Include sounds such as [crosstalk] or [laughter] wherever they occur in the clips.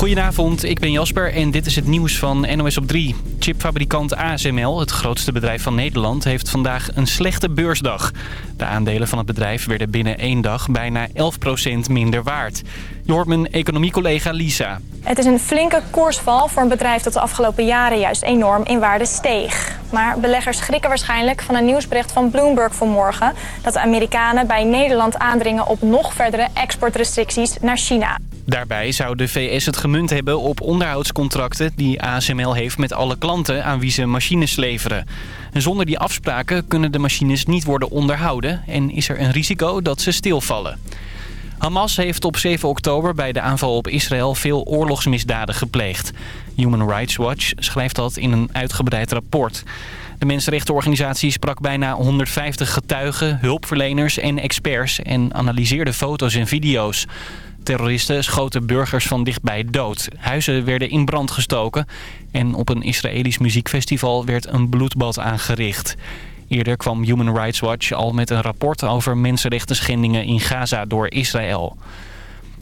Goedenavond, ik ben Jasper en dit is het nieuws van NOS op 3. Chipfabrikant ASML, het grootste bedrijf van Nederland, heeft vandaag een slechte beursdag. De aandelen van het bedrijf werden binnen één dag bijna 11% minder waard. Je economiecollega Lisa. Het is een flinke koersval voor een bedrijf dat de afgelopen jaren juist enorm in waarde steeg. Maar beleggers schrikken waarschijnlijk van een nieuwsbericht van Bloomberg vanmorgen... dat de Amerikanen bij Nederland aandringen op nog verdere exportrestricties naar China. Daarbij zou de VS het gemunt hebben op onderhoudscontracten die ASML heeft met alle klanten aan wie ze machines leveren. En zonder die afspraken kunnen de machines niet worden onderhouden en is er een risico dat ze stilvallen. Hamas heeft op 7 oktober bij de aanval op Israël veel oorlogsmisdaden gepleegd. Human Rights Watch schrijft dat in een uitgebreid rapport. De mensenrechtenorganisatie sprak bijna 150 getuigen, hulpverleners en experts... en analyseerde foto's en video's. Terroristen schoten burgers van dichtbij dood. Huizen werden in brand gestoken. En op een Israëlisch muziekfestival werd een bloedbad aangericht. Eerder kwam Human Rights Watch al met een rapport over mensenrechten schendingen in Gaza door Israël.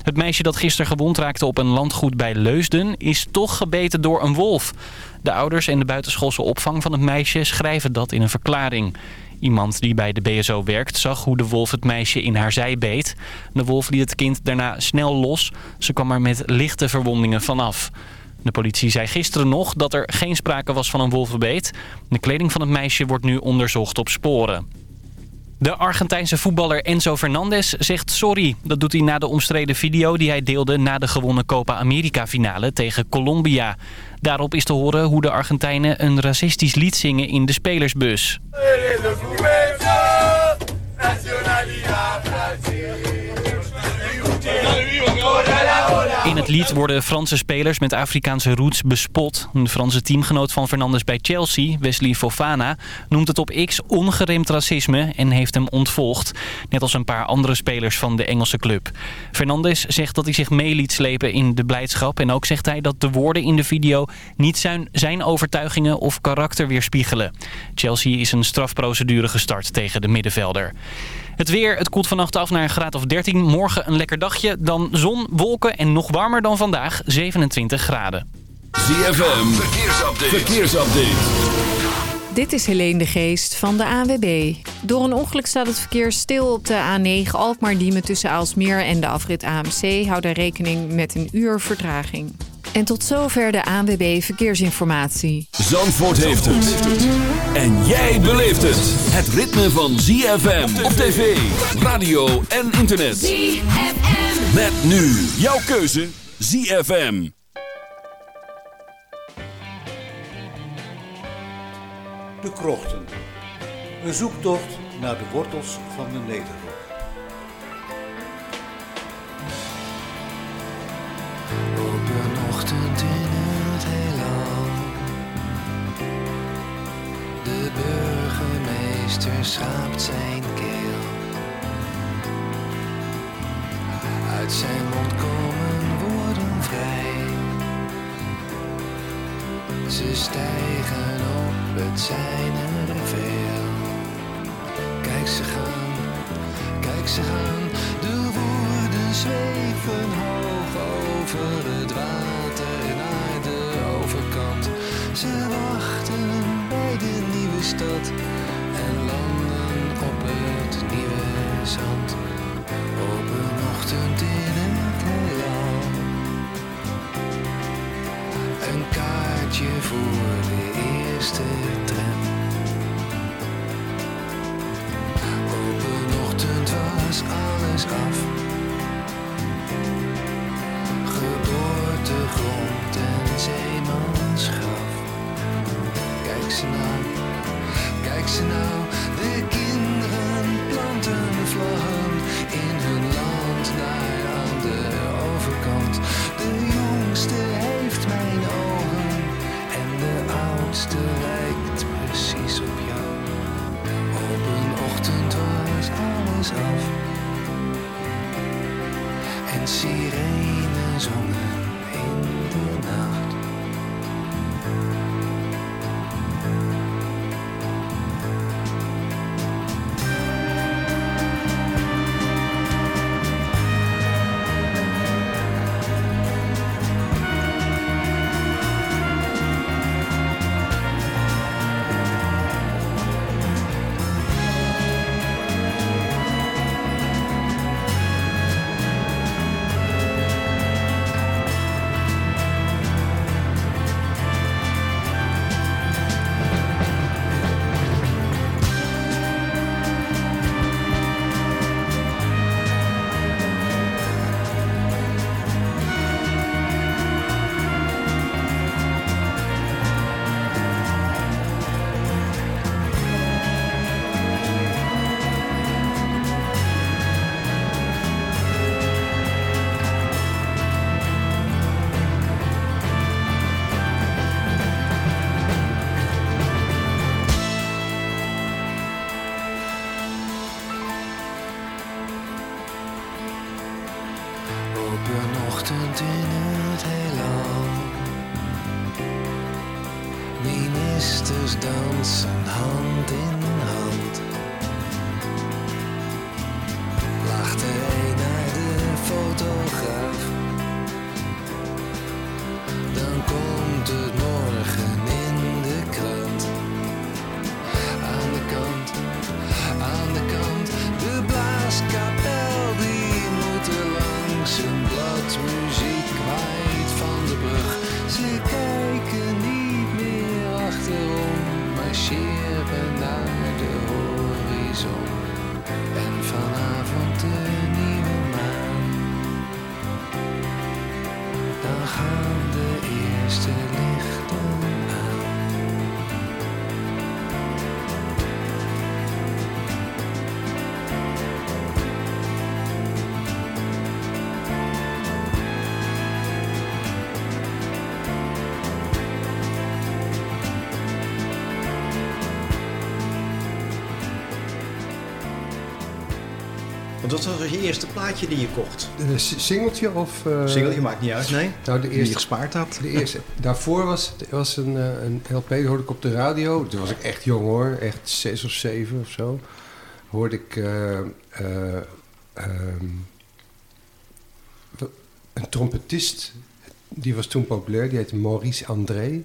Het meisje dat gisteren gewond raakte op een landgoed bij Leusden is toch gebeten door een wolf. De ouders en de buitenschoolse opvang van het meisje schrijven dat in een verklaring. Iemand die bij de BSO werkt zag hoe de wolf het meisje in haar zij beet. De wolf liet het kind daarna snel los. Ze kwam er met lichte verwondingen vanaf. De politie zei gisteren nog dat er geen sprake was van een wolvenbeet. De kleding van het meisje wordt nu onderzocht op sporen. De Argentijnse voetballer Enzo Fernandez zegt sorry. Dat doet hij na de omstreden video die hij deelde na de gewonnen Copa America finale tegen Colombia. Daarop is te horen hoe de Argentijnen een racistisch lied zingen in de spelersbus. Beleza, doença. In het lied worden Franse spelers met Afrikaanse roots bespot. Een Franse teamgenoot van Fernandes bij Chelsea, Wesley Fofana, noemt het op X ongeremd racisme en heeft hem ontvolgd. Net als een paar andere spelers van de Engelse club. Fernandes zegt dat hij zich mee liet slepen in de blijdschap. En ook zegt hij dat de woorden in de video niet zijn, zijn overtuigingen of karakter weerspiegelen. Chelsea is een strafprocedure gestart tegen de middenvelder. Het weer, het koelt vannacht af naar een graad of 13. Morgen een lekker dagje, dan zon, wolken en nog warmer dan vandaag, 27 graden. ZFM, verkeersupdate. verkeersupdate. Dit is Helene de Geest van de ANWB. Door een ongeluk staat het verkeer stil op de A9 Alkmaar-Diemen tussen Aalsmeer en de afrit AMC. Houd daar rekening met een uur vertraging. En tot zover de ANWB Verkeersinformatie. Zandvoort heeft het. En jij beleeft het. Het ritme van ZFM op tv, radio en internet. ZFM. Met nu jouw keuze ZFM. De Krochten. Een zoektocht naar de wortels van de Nederland. Ochtend in het heelal. De burgemeester schraapt zijn keel. Uit zijn mond komen woorden vrij. Ze stijgen op, het zijn er veel. Kijk ze gaan, kijk ze gaan, de woorden zweven hoog Want wat was je eerste plaatje die je kocht? Een singeltje of... eh, Singeltje maakt niet uit, nee. Nou, de Die je eerste, gespaard had. de eerste, daarvoor was, was een, eh, een LP, die hoorde ik op de radio. Toen was ik echt jong hoor, echt zes of zeven of zo. Hoorde ik eh, ehm, een trompetist, die was toen populair, die heette Maurice André.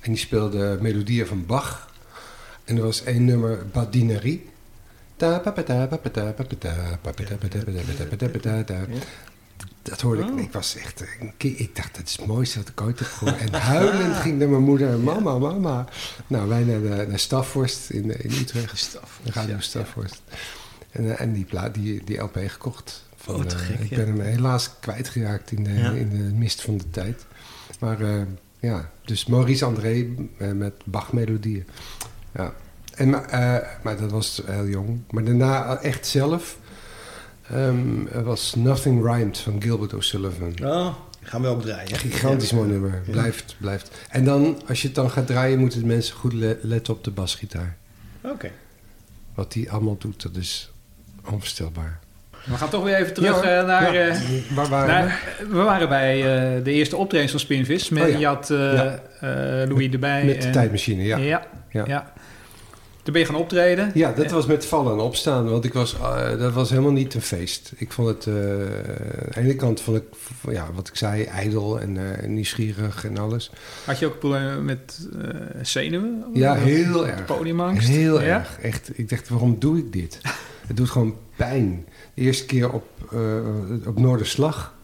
En die speelde melodieën van Bach. En er was één nummer, Badinerie. Dat hoorde ik. Ik was echt. Ik dacht, dat is het mooiste wat ik ooit heb gehoord. En huilend ging naar mijn moeder. [laughs] Mama, mama. Nou, wij naar, de, naar Stafvorst in, in [laughs] Utrecht. Stafvorst, Radio ja, Stafvorst. En, eh, en die, plaat, die, die LP gekocht. Van, Oh, eh, gek, ik ben hem helaas kwijtgeraakt in de, in de mist van de tijd. Maar eh, ja, dus Maurice André eh, met Bach-melodieën. Ja. En, maar, eh, maar dat was heel jong. Maar daarna eh, echt zelf ehm, er was Nothing Rhymed van Gilbert O'Sullivan. Oh, gaan we ook draaien. Gigantisch mooi nummer. Ja. Blijft, blijft. En dan, als je het dan gaat draaien, moeten de mensen goed le- letten op de basgitaar. Oké. Wat die allemaal doet, dat is onvoorstelbaar. We gaan toch weer even terug Ja, eh, naar... ja. eh, Waar waren naar- we waren bij eh, de eerste optredens van Spinvis. Met, Oh ja. Je had eh, Ja. eh, Louis erbij. Met de en- tijdmachine, ja. Ja, Ja. Toen ben je gaan optreden. Ja, dat was met vallen en opstaan. Want ik was, eh, dat was helemaal niet een feest. Ik vond het... eh, aan de ene kant vond ik, ja, wat ik zei, ijdel en eh, nieuwsgierig en alles. Had je ook problemen met zenuwen? Ja, heel erg. Podiumangst? Heel Ja? erg. Echt. Ik dacht, waarom doe ik dit? [laughs] Het doet gewoon pijn. De eerste keer op, op Noorderslag.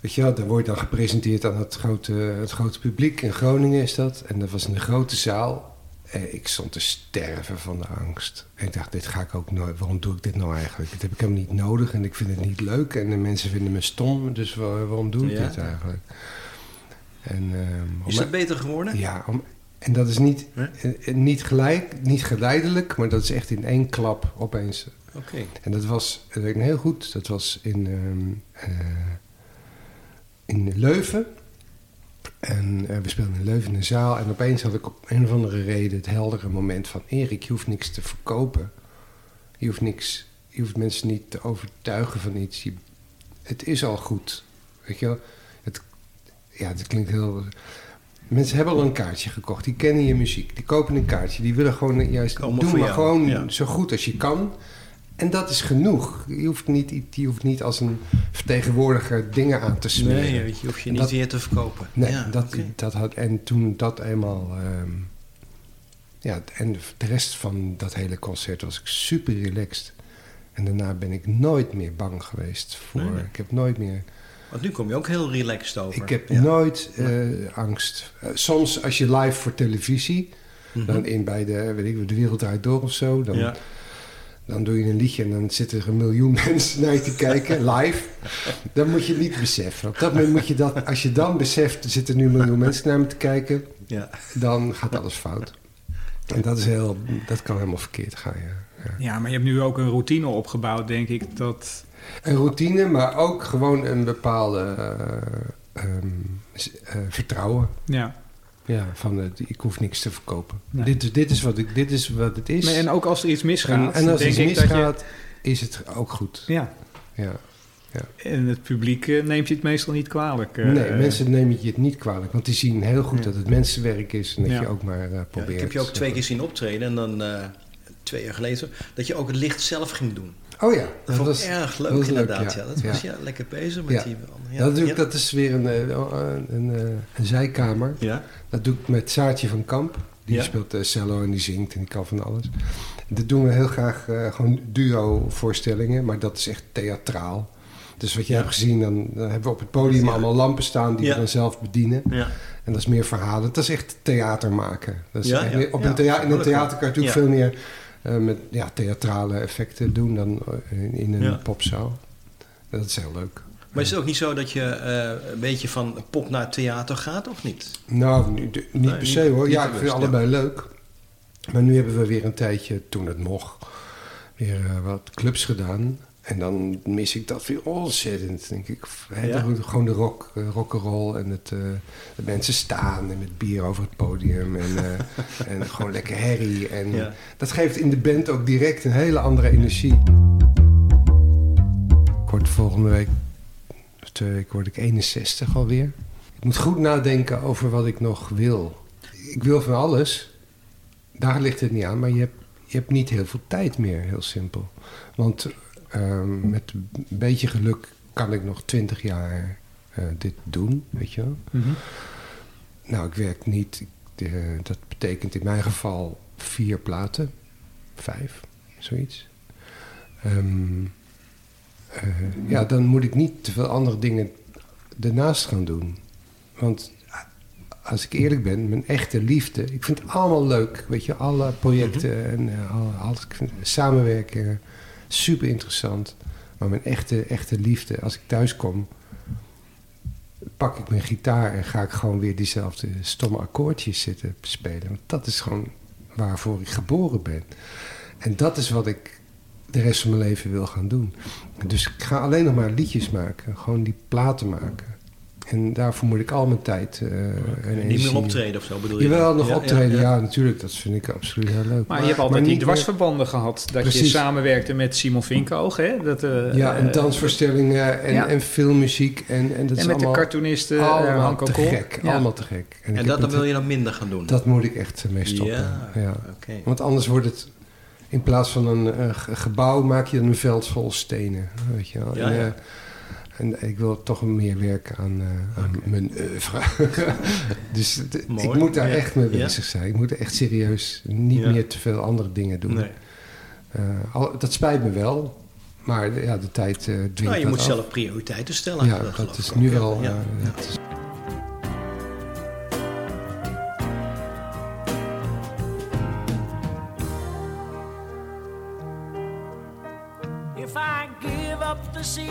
Weet je wel, dan word je dan gepresenteerd aan het grote, het grote publiek. In Groningen is dat. En dat was in de grote zaal. En ik stond te sterven van de angst. En ik dacht, dit ga ik ook nooit. Waarom doe ik dit nou eigenlijk? Dit heb ik helemaal niet nodig en ik vind het niet leuk. En de mensen vinden me stom. Dus wa- waarom doe ik Ja. dit eigenlijk? En, ehm, Is het beter geworden? ja, om, en dat is niet, eh, eh, niet gelijk, niet geleidelijk, maar dat is echt in één klap opeens. Oké. En dat was, dat weet ik heel goed, dat was in, ehm, eh, in Leuven. En eh, we speelden in Leuven in een zaal. En opeens had ik op een of andere reden het heldere moment van... Erik, je hoeft niks te verkopen. Je hoeft, niks, je hoeft mensen niet te overtuigen van iets. Je, het is al goed. Weet je wel? Het, ja, het klinkt heel... Mensen hebben al een kaartje gekocht. Die kennen je muziek. Die kopen een kaartje. Die willen gewoon juist... Komen Doe maar jou, gewoon ja. zo goed als je kan. En dat is genoeg. Je hoeft niet, je hoeft niet als een vertegenwoordiger dingen aan te smeren. Nee, je, hoeft je niet dat- weer te verkopen. Nee, Ja, dat, dat had, en toen dat eenmaal. ehm, ja, en de rest van dat hele concert was ik super relaxed. En daarna ben ik nooit meer bang geweest voor. Nee, nee. Ik heb nooit meer. Want nu kom je ook heel relaxed over. Ik heb Ja. nooit eh, angst. Eh, soms als je live voor televisie, Mhm. dan in bij de, weet ik, de wereld door of zo, dan, Ja. Dan doe je een liedje en dan zitten er een miljoen [laughs] mensen naar je te kijken, live. Dan moet je het niet beseffen. Op dat moment moet je dat, als je dan beseft, er zitten nu een miljoen mensen naar me te kijken, Ja. dan gaat alles fout. En dat is heel, dat kan helemaal verkeerd gaan, ja. ja. Ja, maar je hebt nu ook een routine opgebouwd, denk ik. Dat, Een routine, maar ook gewoon een bepaalde eh, ehm, eh, vertrouwen. ja. Ja, van het, ik hoef niks te verkopen. Nee. Dit, is- dit, is wat ik, dit is wat het is. Nee, en ook als er iets misgaat, en als iets je... misgaat, is het ook goed. Ja, Ja. ja. En het publiek eh, neemt je het meestal niet kwalijk. eh. nee, mensen nemen je het niet kwalijk. Want die zien heel goed dat het mensenwerk is. En dat Ja. je ook maar eh, Ja, probeert. ik heb je ook twee keer zien optreden en dan eh, twee jaar geleden dat je ook het licht zelf ging doen. Oh ja, Dat vond ik was- erg leuk was inderdaad. ja. ja. Dat was Ja. ja, lekker bezig met Ja. die... Ja, dat, doe ik, ja. dat is weer een, eh, een, een, eh, een zijkamer. Ja. Dat doe ik met Saartje van Kamp. Die Ja. speelt eh, cello en die zingt en die kan van alles. Dat doen we heel graag eh, gewoon duo-voorstellingen, maar dat is echt theatraal. Dus wat je hebt gezien, dan, dan hebben we op het podium Ja. allemaal lampen staan die Ja. we dan zelf bedienen. Ja. En dat is meer verhalen. Dat is echt theater maken. Dat is Ja, echt ja. meer- op Ja, een thea- in een gelukkig. theater kan je natuurlijk Ja. veel meer eh, met ja, theatrale effecten doen dan eh, in, in een Ja. popzaal. Dat is heel leuk. Maar is het ook niet zo dat je eh, een beetje van pop naar theater gaat, of niet? Nou, nu- de- niet Nee, per se hoor. Ja, ik vind ja. allebei leuk. Maar nu hebben we weer een tijdje, toen het mocht, weer wat clubs gedaan. En dan mis ik dat weer ontzettend, denk ik. Ja? de- gewoon de rock, eh, rock'n'roll en het, eh, dat mensen staan en met bier over het podium. En, eh, [laughs] en gewoon lekker herrie. En Ja. dat geeft in de band ook direct een hele andere energie. Ik word volgende week, of twee weken, word ik 61 alweer. Ik moet goed nadenken over wat ik nog wil. Ik wil van alles. Daar ligt het niet aan, maar je hebt, je hebt niet heel veel tijd meer, heel simpel. Want ehm, met een beetje geluk kan ik nog 20 jaar eh, dit doen, weet je wel. Mhm. Nou, ik werk niet. Ik, eh, dat betekent in mijn geval vier platen. Vijf, zoiets. Ehm, eh, ja, dan moet ik niet te veel andere dingen ernaast gaan doen. Want als ik eerlijk ben, mijn echte liefde... Ik vind het allemaal leuk, weet je. Alle projecten en eh, alle- alles. Ik vind samenwerken super interessant. Maar mijn echte, echte liefde, als ik thuis kom pak ik mijn gitaar en ga ik gewoon weer diezelfde stomme akkoordjes zitten spelen. Want dat is gewoon waarvoor ik geboren ben. En dat is wat ik de rest van mijn leven wil gaan doen. Dus ik ga alleen nog maar liedjes maken. Gewoon die platen maken. En daarvoor moet ik al mijn tijd eh en Niet meer optreden of zo bedoel je? Jawel, nog Ja, optreden. ja, Ja, ja. natuurlijk. Dat vind ik absoluut heel leuk. Maar je hebt altijd die meer- dwarsverbanden gehad. Dat je samenwerkte met Simon Vinkoog. Hè? Dat, eh, Ja, en eh, dansvoorstellingen en, ja. en filmmuziek. En, en, dat En is met de cartoonisten, allemaal Hanko te Kool. gek. Ja. Allemaal te gek. En dat dan wil je dan minder gaan doen? Dat moet ik echt mee stoppen. Ja, Ja, oké. Want anders wordt het... In plaats van een eh, ge- gebouw maak je dan een veld vol stenen. Weet je wel. Ja, en, ja. eh, en ik wil toch meer werken aan, eh, aan mijn oeuvre. [laughs] dus ik moet daar Ja. echt mee Ja. bezig zijn. Ik moet er echt serieus niet Ja. meer te veel andere dingen doen. Nee. Eh, al- dat spijt me wel. Maar de- ja, de tijd eh dwingt Nou, je dat moet af. zelf prioriteiten stellen. Ja, dat is nu ja. wel... Ja. eh, If I give up the I've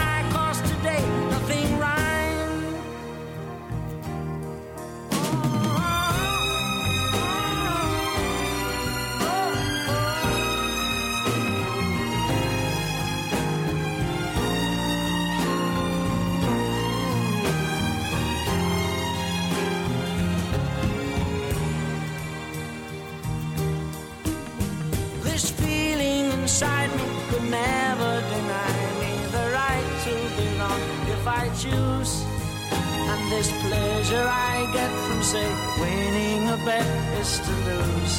bet is to lose.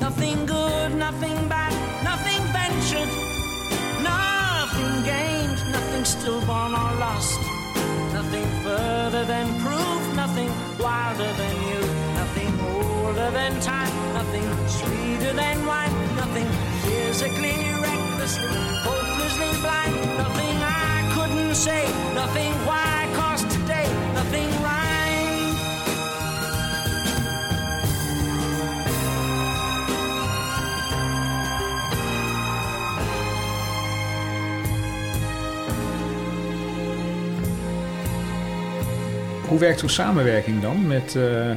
Nothing good, nothing bad, nothing ventured, nothing gained, nothing stillborn or lost. Nothing further than proof, nothing wilder than you, nothing older than time, nothing sweeter than wine, nothing physically, recklessly, hopelessly blind, nothing I couldn't say, nothing why, cause today, nothing rhyme. Hoe werkt zo'n samenwerking dan met... eh,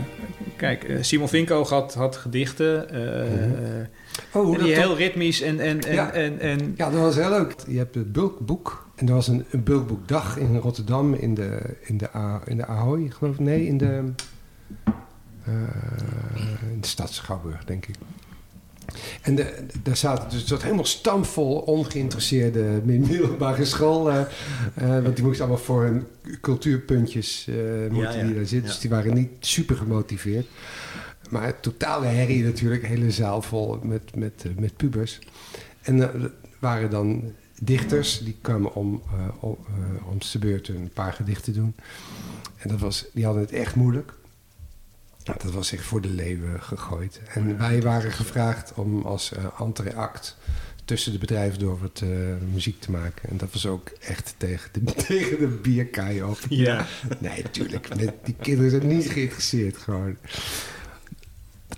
kijk, eh, Simon Vinko had, had gedichten. eh, eh, Oh, die heel ritmisch en... en, en, Ja. en, en Ja, dat was heel leuk. Je hebt het bulkboek. En er was een, een bulkboekdag in Rotterdam in de, in de, A- in de Ahoy, geloof ik. Nee, in de, eh, in de stad Schouwburg, denk ik. En de, daar zaten dus dat helemaal stamvol ongeïnteresseerde middelbare school. eh, eh, want die moesten allemaal voor hun cultuurpuntjes moeten ja. die daar zitten. Ja. Dus die waren niet super gemotiveerd. Maar totale herrie natuurlijk. Hele zaal vol met, met, met pubers. En er waren dan dichters. Die kwamen om, eh om, eh, om zijn beurt een paar gedichten doen. En dat was, die hadden het echt moeilijk. Dat was echt voor de leeuwen gegooid. En wij waren gevraagd om als uh, entreact tussen de bedrijven door wat eh, muziek te maken. En dat was ook echt tegen de, [laughs] tegen de bierkaai op. Ja. Nee, natuurlijk. Die kinderen zijn niet geïnteresseerd gewoon.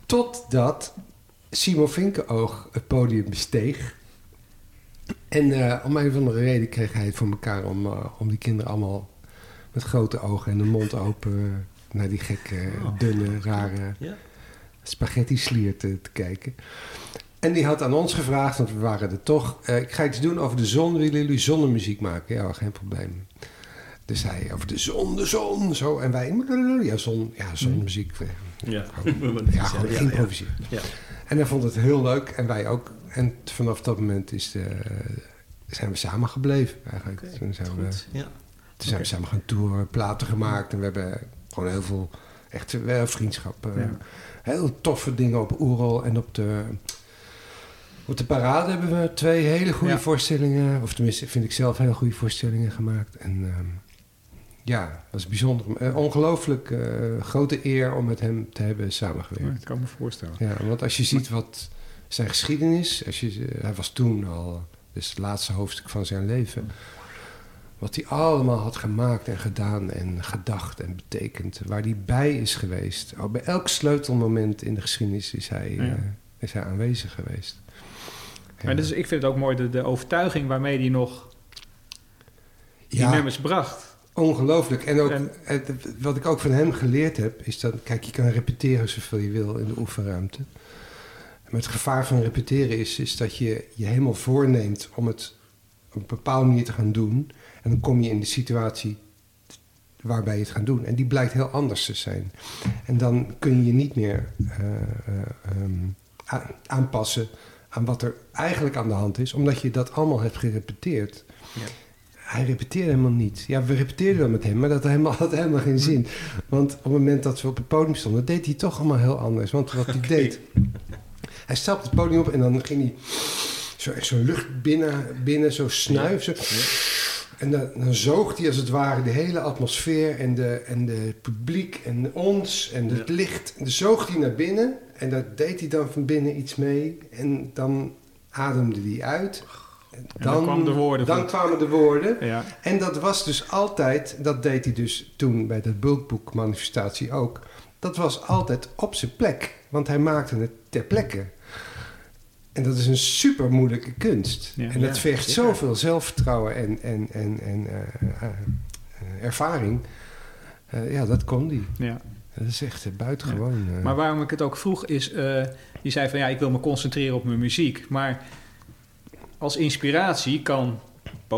Totdat Simon Vinkenoog het podium besteeg. En eh, om een of andere reden kreeg hij het voor elkaar om, eh, om die kinderen allemaal met grote ogen en de mond open naar die gekke, dunne, rare Ja. spaghetti slier te, te kijken. En die had aan ons gevraagd, want we waren er toch. eh, ik ga iets doen over de zon. Willen jullie zonnemuziek maken? Ja, geen probleem. Dus hij over de zon, de zon, zo. En wij, ja, zon, ja zonmuziek. eh, Ja. [laughs] Ja, Ja, improviseren. Ja. En hij vond het heel leuk en wij ook. En vanaf dat moment is de, zijn we samen gebleven eigenlijk. Toen zijn, we, Goed. Ja. toen zijn we samen gaan toeren, platen gemaakt. En we hebben gewoon heel veel, echt eh, Ja. Heel toffe dingen op Oerol en op de... Op de parade hebben we twee hele goede Ja. voorstellingen. Of tenminste, vind ik zelf heel goede voorstellingen gemaakt. En ehm, ja, dat was bijzonder. Eh, ongelooflijk eh, grote eer om met hem te hebben samengewerkt. Ja, dat kan me voorstellen. Ja, want als je ziet wat zijn geschiedenis, als je, hij was toen al, dus het laatste hoofdstuk van zijn leven, wat hij allemaal had gemaakt en gedaan en gedacht en betekend, waar hij bij is geweest. Bij elk sleutelmoment in de geschiedenis is hij, Ja. eh, is hij aanwezig geweest. Maar dus, ik vind het ook mooi de, de overtuiging waarmee hij nog die Ja. nummers bracht. Ongelooflijk. En ook En- wat ik ook van hem geleerd heb, is dat, kijk, je kan repeteren zoveel je wil in de oefenruimte. Maar het gevaar van repeteren is, is dat je je helemaal voorneemt om het op een bepaalde manier te gaan doen. En dan kom je in de situatie waarbij je het gaat doen. En die blijkt heel anders te zijn. En dan kun je je niet meer eh, eh, ehm, aanpassen aan wat er eigenlijk aan de hand is, omdat je dat allemaal hebt gerepeteerd. Hij repeteerde helemaal niet. Ja, we repeteerden wel met hem, maar dat helemaal, [laughs] had helemaal geen zin. Want op het moment dat we op het podium stonden, deed hij toch allemaal heel anders. Want wat hij deed... Hij stapte het podium op en dan ging hij zo, zo lucht binnen, binnen zo snuif. Zo. En dan, dan zoog hij als het ware de hele atmosfeer en de, en de publiek en ons en het licht. En dan zoog hij naar binnen en daar deed hij dan van binnen iets mee. En dan ademde hij uit. En dan kwamen de woorden Dan van- kwamen de woorden. Ja. En dat was dus altijd, dat deed hij dus toen bij de bulkboek manifestatie ook. Dat was altijd op zijn plek, want hij maakte het ter plekke. En dat is een super moeilijke kunst. Ja. en dat Ja, vergt zeker. zoveel zelfvertrouwen en, en, en, en eh, eh, ervaring. Eh, ja, dat kon hij. Ja. Dat is echt buitengewoon. Maar waarom ik het ook vroeg is, eh je zei van ja, ik wil me concentreren op mijn muziek. Maar als inspiratie kan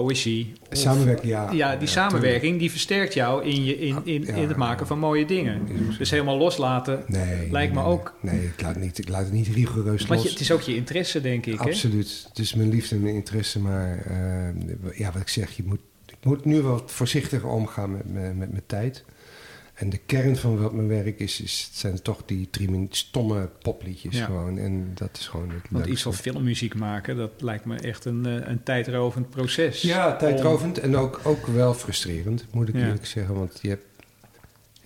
poëzie. of- Samenwerking, ja. Ja, die samenwerking die versterkt jou in, je, in, in, in het maken van mooie dingen. Dus helemaal loslaten Nee, lijkt me nee, ook... Nee, ik laat, niet, ik laat het niet rigoureus los. je, het is ook je interesse, denk ik. Hè? Absoluut. Het is mijn liefde en mijn interesse. Maar eh, ja, wat ik zeg, je moet, ik moet nu wat voorzichtiger omgaan met, met, met mijn tijd. En de kern van wat mijn werk is, is het zijn toch die drie stomme popliedjes Ja. gewoon. En dat is gewoon het Want leukste. iets van filmmuziek maken, dat lijkt me echt een, eh, een tijdrovend proces. Ja, tijdrovend en ook, ook wel frustrerend, moet ik Ja. eerlijk zeggen. Want je hebt...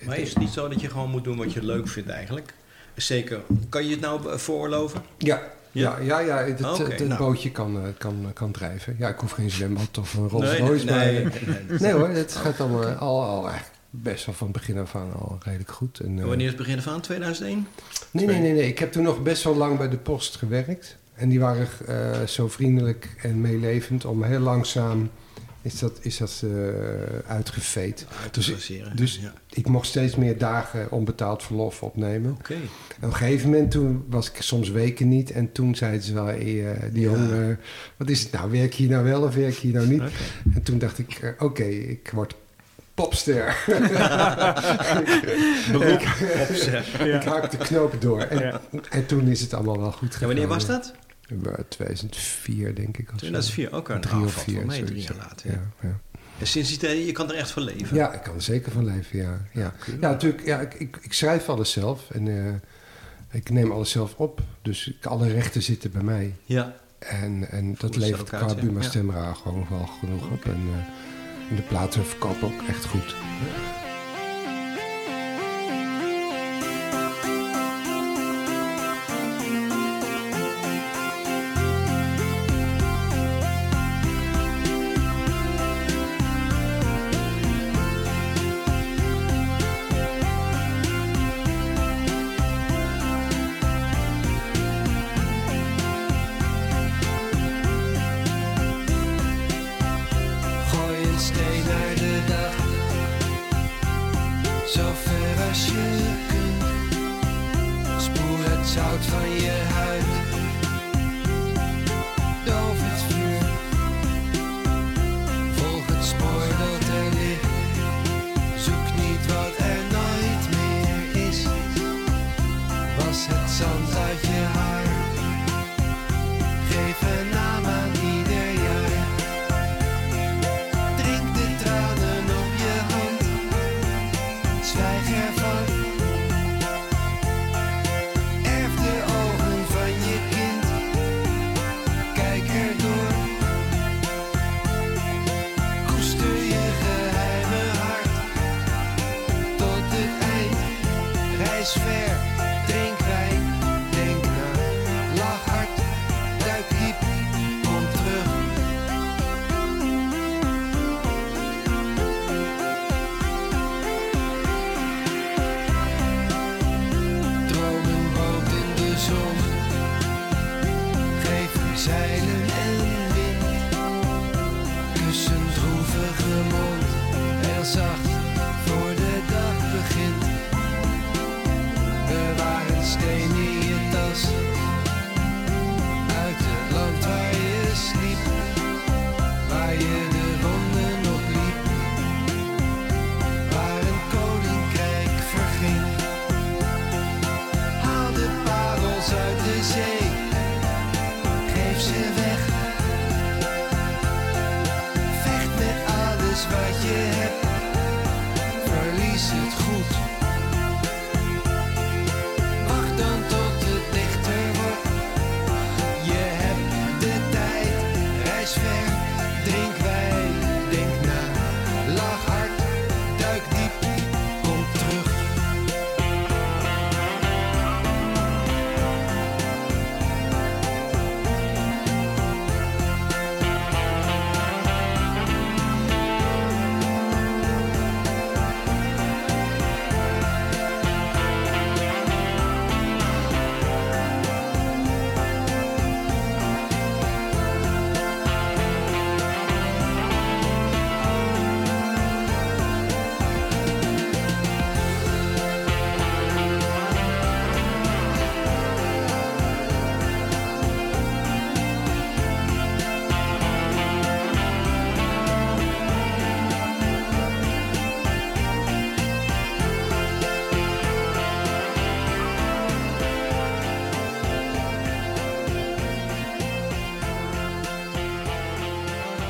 Maar is het niet zo dat je gewoon moet doen wat je leuk vindt eigenlijk? Zeker. Kan je het nou veroorloven? Ja, ja, ja, ja het, het, het nou. bootje kan, eh, kan, kan drijven. Ja, ik hoef geen zwembad of een Rolls Nee, Royce. nee, nee, nee, nee, nee. hoor, het gaat allemaal al, al eigenlijk best wel van begin af aan al redelijk goed. En, eh, wanneer is het begin van 2001? Nee, nee, nee, nee. Ik heb toen nog best wel lang bij de post gewerkt. En die waren eh, zo vriendelijk en meelevend om heel langzaam is dat, is dat eh uitgeveed. Uit Dus, dus ja. ik mocht steeds meer dagen onbetaald verlof opnemen. Oké. Op een gegeven moment toen was ik soms weken niet. En toen zeiden ze wel, hey, die jongen, wat is het nou? Werk je hier nou wel of werk je hier nou niet? En toen dacht ik, oké, ik word popster. [laughs] Beroep Ik- popster. Ik haak de knoop door. En, Ja. en toen is het allemaal wel goed Ja, gegaan. wanneer was dat? Eh, 2004, denk ik. of zo. 2004, ook een Drie of vier. wel mee, drie zoiets, jaar later. Ja, ja. En sinds die tijd, je kan er echt van leven. Ja, ik kan er zeker van leven, ja. Ja, ja natuurlijk, ja, ik, ik, ik schrijf alles zelf en eh, ik neem alles zelf op. Dus ik- alle rechten zitten bij mij. Ja. En, en dat levert qua. Buma Ja. Stemra gewoon wel genoeg op. En, eh, de platen verkopen ook echt goed.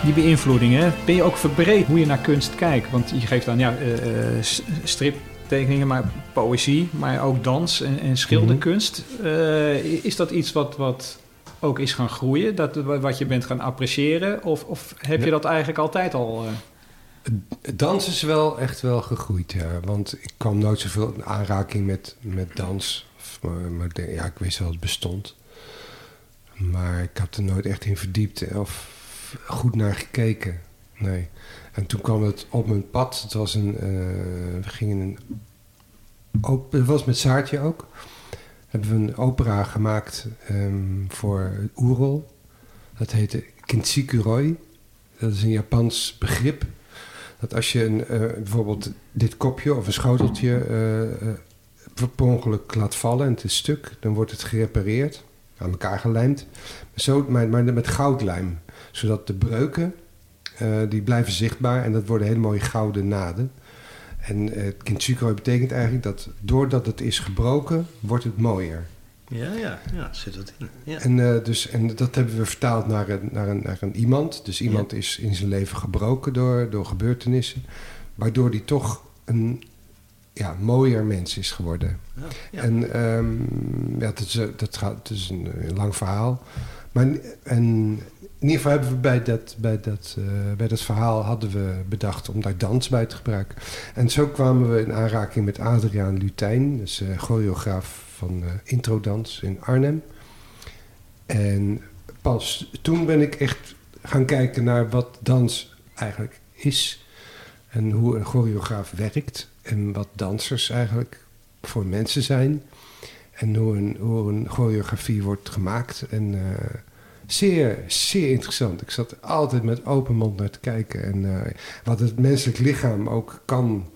Die beïnvloedingen, ben je ook verbreed hoe je naar kunst kijkt? Want je geeft dan ja, eh, eh, striptekeningen, maar poëzie, maar ook dans en, en schilderkunst. Eh, is dat iets wat, wat ook is gaan groeien? Dat, wat je bent gaan appreciëren? Of, of heb je dat eigenlijk altijd al... dans is wel echt wel gegroeid, ja. Want ik kwam nooit zoveel in aanraking met, met dans. Maar, ja, ik wist wel dat het bestond. Maar ik had er nooit echt in verdiept of goed naar gekeken. Nee. En toen kwam het op mijn pad. Het was een... eh, we gingen een... Op, was met Saartje ook. Hebben we een opera gemaakt ehm, voor Oerol. Dat heette Kintsikuroi. Dat is een Japans begrip dat als je een, eh, bijvoorbeeld dit kopje of een schoteltje eh, per ongeluk laat vallen en het is stuk, dan wordt het gerepareerd, aan elkaar gelijmd, Zo, maar met goudlijm. Zodat de breuken, eh, die blijven zichtbaar en dat worden hele mooie gouden naden. En uh, kintsukuroi betekent eigenlijk dat doordat het is gebroken, wordt het mooier. Ja, ja, ja, zit het in. Ja. En, eh, dus, en dat hebben we vertaald naar een, naar een, naar een iemand. Dus iemand is in zijn leven gebroken door, door gebeurtenissen. Waardoor die toch een ja, mooier mens is geworden. Ja, ja. En ehm, ja, dat is, eh, dat gaat, het is een, een lang verhaal. Maar en, in ieder geval hebben we bij dat, bij, dat, uh, bij dat verhaal hadden we bedacht om daar dans bij te gebruiken. En zo kwamen we in aanraking met Adriaan Lutijn, dus choreograaf van uh, introdans in Arnhem. En pas toen ben ik echt gaan kijken naar wat dans eigenlijk is. En hoe een choreograaf werkt. En wat dansers eigenlijk voor mensen zijn. En hoe een, hoe een choreografie wordt gemaakt. En zeer, zeer interessant. Ik zat altijd met open mond naar te kijken. En uh, wat het menselijk lichaam ook kan.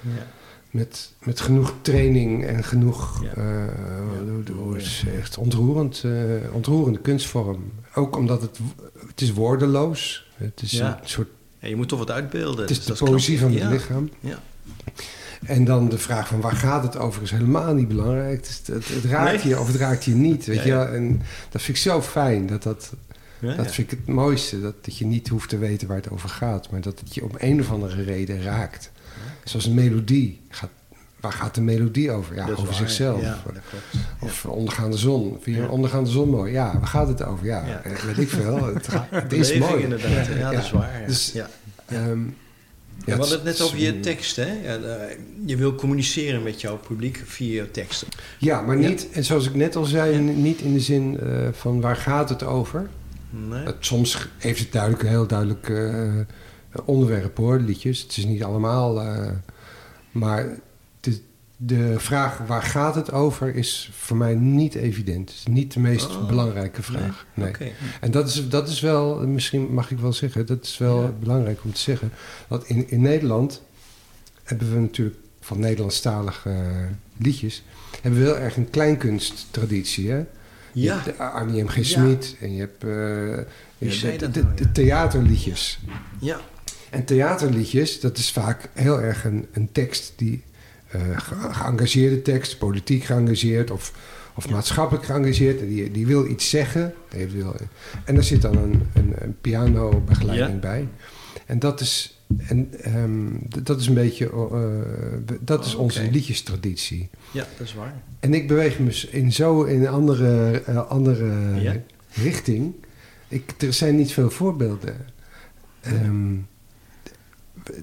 Ja. Met, met genoeg training en genoeg... Ja. Uh, is echt ontroerend, ontroerende kunstvorm. Ook omdat het... Het is woordeloos. Het is een soort... Je moet toch wat uitbeelden. Het is dus de poëzie van het lichaam. Ja. En dan de vraag van waar gaat het over is helemaal niet belangrijk. Het, het, het raakt nee. je of het raakt je niet. Weet ja, ja. Je? En dat vind ik zo fijn. Dat, dat, ja, dat vind ik het mooiste. Dat, dat je niet hoeft te weten waar het over gaat. Maar dat het je om een of andere reden raakt. Zoals een melodie. Gaat, waar gaat de melodie over? Ja, over waar, zichzelf. Of ondergaande zon. Vind je ondergaande zon mooi? Ja, waar gaat het over? Ja, weet ik veel. Het, het is mooi. inderdaad. Ja, dat is waar. Dus, ja. Um, ja, we hadden het net over je tekst, hè? Ja, je wil communiceren met jouw publiek via je teksten. Ja, maar niet, en zoals ik net al zei, niet in de zin uh, van waar gaat het over. Nee. Het, soms heeft het duidelijk, een heel duidelijk uh, onderwerp hoor, liedjes. Het is niet allemaal, uh, maar de, vraag waar gaat het over is voor mij niet evident. Het is niet de meest oh, belangrijke vraag. Nee. nee. Okay. En dat is, dat is wel, misschien mag ik wel zeggen, dat is wel ja. belangrijk om te zeggen. Want in, in Nederland hebben we natuurlijk van Nederlandstalige uh, liedjes, hebben we heel erg een kleinkunsttraditie. Hè? Ja. Je hebt Arnie M. G. Smit ja. en je hebt, uh, je hebt de, de, de, theaterliedjes. Ja. En theaterliedjes, dat is vaak heel erg een, een tekst die ge geëngageerde tekst, politiek geëngageerd of, of maatschappelijk geëngageerd. Die, die wil iets zeggen. Wil, en daar zit dan een, een, een pianobegeleiding ja. bij. En dat is, en, um, dat is een beetje, uh, dat is oh, onze okay. liedjestraditie. Ja, dat is waar. En ik beweeg me in zo in een andere, uh, andere ja. richting. Ik, er zijn niet veel voorbeelden. Um,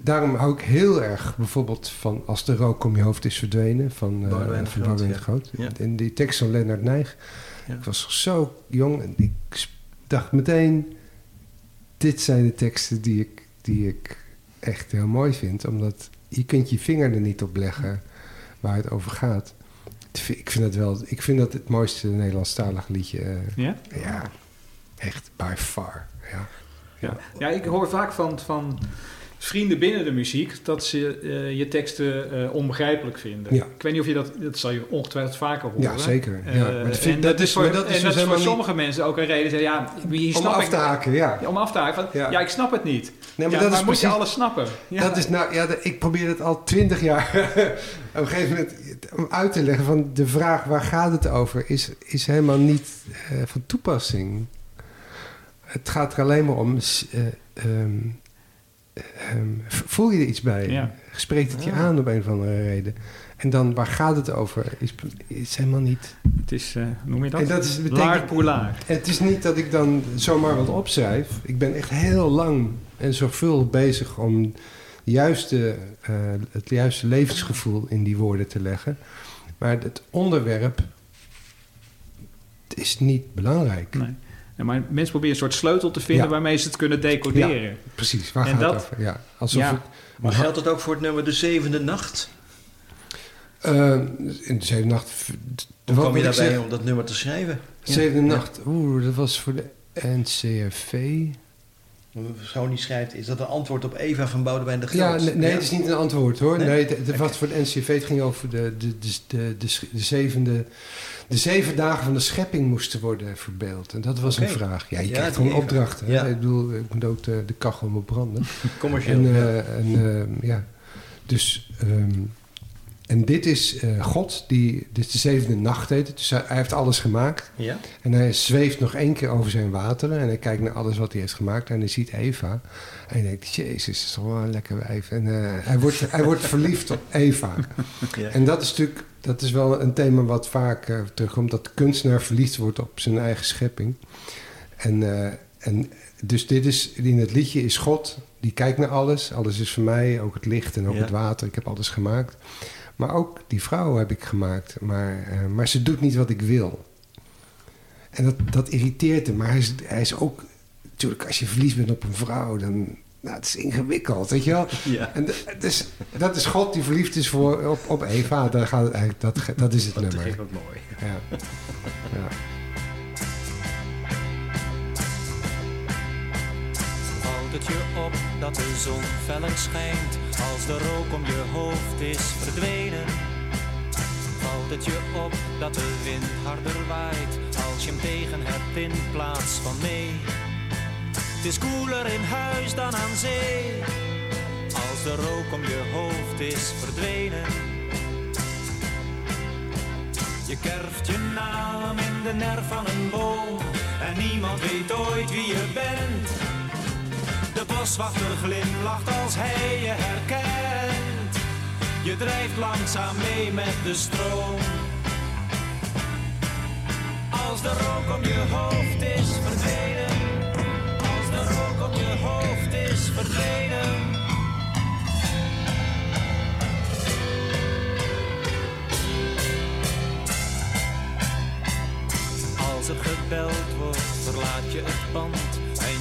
daarom hou ik heel erg bijvoorbeeld van Als de rook om je hoofd is verdwenen van uh, Boudewijn de Groot. Ja. Groot. Ja. En die tekst van Lennart Nijg. Ja. Ik was zo jong en ik dacht meteen... dit zijn de teksten die ik, die ik echt heel mooi vind. Omdat je kunt je vinger er niet op leggen waar het over gaat. Ik vind het wel... Ik vind dat het mooiste Nederlandstalig liedje. Uh, ja? Ja, echt by far. Ja, ja. ja ik hoor vaak van... van vrienden binnen de muziek dat ze uh, je teksten uh, onbegrijpelijk vinden. Ja. Ik weet niet of je dat, dat zal je ongetwijfeld vaker horen. Ja, zeker. Ja. Uh, en dat, dat is voor, dat is, en dat is voor sommige niet... mensen ook een reden. Ja, hier om af te haken, ja. ja. Om af te haken. Van, ja. ik snap het niet. Nee, maar dat maar is moet precies, je alles snappen. Ja. Dat is nou, ja, ik probeer het al twintig jaar [laughs] op een gegeven moment om uit te leggen van de vraag waar gaat het over is, is helemaal niet van toepassing. Het gaat er alleen maar om... s- eh, ehm, voel je er iets bij? Ja. Spreekt het je Ja. aan op een of andere reden? En dan, waar gaat het over? Is, is helemaal niet... Het is, eh, hoe noem je dat? En dat is, betekent- Laar. Het is niet dat ik dan zomaar wat opschrijf. Ik ben echt heel lang en zorgvuldig bezig om de juiste, eh, het juiste levensgevoel in die woorden te leggen. Maar het onderwerp het is niet belangrijk. Nee. Ja, maar mensen proberen een soort sleutel te vinden Ja. waarmee ze het kunnen decoderen. Ja, precies, waar En gaat dat- het over? Ja, alsof Ja. het- Maar geldt dat ook voor het nummer De Zevende Nacht? Eh, in de zevende nacht... Hoe kwam je daarbij om dat nummer te schrijven? Zevende Ja. nacht, oeh, dat was voor de NCRV. Zo niet schrijft, is dat een antwoord op Eva van Boudewijn de Groot? Ja, nee, nee, het is niet een antwoord hoor. Nee? Nee, het, het was voor de NCV. Het ging over de, de, de, de, de, de zevende. De zeven dagen van de schepping moesten worden verbeeld. En dat was een vraag. Ja, je Ja, krijgt gewoon opdrachten. Ja. Ik bedoel, ik moet ook de, de kachel moet branden. [laughs] Commercieel, En, ja. eh, en eh, ja, dus. ehm, en dit is eh, God, die, dit is de zevende nacht heet het. Dus hij, hij heeft alles gemaakt. Ja. En hij zweeft nog één keer over zijn wateren. En hij kijkt naar alles wat hij heeft gemaakt. En hij ziet Eva. En hij denkt, jezus, dat is toch wel een lekker wijf. En eh, hij, wordt, hij wordt [laughs] verliefd op Eva. Ja. En dat is natuurlijk, dat is wel een thema wat vaak eh, terugkomt. Dat de kunstenaar verliefd wordt op zijn eigen schepping. En, en dus dit is, in het liedje is God, die kijkt naar alles. Alles is voor mij, ook het licht en ook Ja. het water. Ik heb alles gemaakt. Maar ook die vrouw heb ik gemaakt. Maar, eh, maar ze doet niet wat ik wil. En dat, dat irriteert hem. Maar hij is, hij is ook... Natuurlijk, als je verliefd bent op een vrouw, dan... Nou, het is ingewikkeld, weet je wel? [laughs] Ja. En dus, dat is God die verliefd is voor, op, op Eva. Daar gaat het eigenlijk, dat, dat is het Dat nummer. is wat mooi. Ja. ja. Valt het je op dat de zon feller schijnt als de rook om je hoofd is verdwenen? Valt het je op dat de wind harder waait als je hem tegen hebt in plaats van mee? Het is koeler in huis dan aan zee als de rook om je hoofd is verdwenen. Je kerft je naam in de nerf van een boom en niemand weet ooit wie je bent. De boswachter glimlacht als hij je herkent. Je drijft langzaam mee met de stroom. Als de rook om je hoofd is verdwenen. Als de rook om je hoofd is verdwenen. Als het gebeld wordt, verlaat je het pand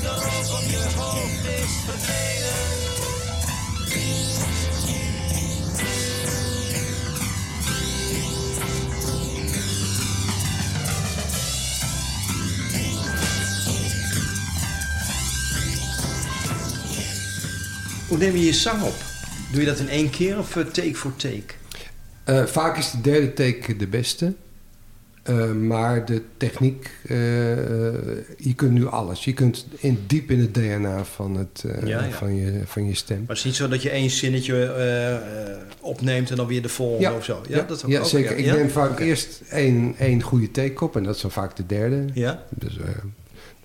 de je hoofd is. Hoe neem je je zang op? Doe je dat in één keer of eh, take voor take? Eh, vaak is de derde take de beste. Eh, maar de techniek, eh, eh, je kunt nu alles. Je kunt in, diep in het DNA van, het, Ja, ja. Van, je, van je stem. Maar het is niet zo dat je één zinnetje opneemt en dan weer de volgende of zo. Ja, ja, dat ook ja, ook, zeker. ja. Ik Ja? neem vaak eerst één, één goede take op en dat is dan vaak de derde. Ja. Dus,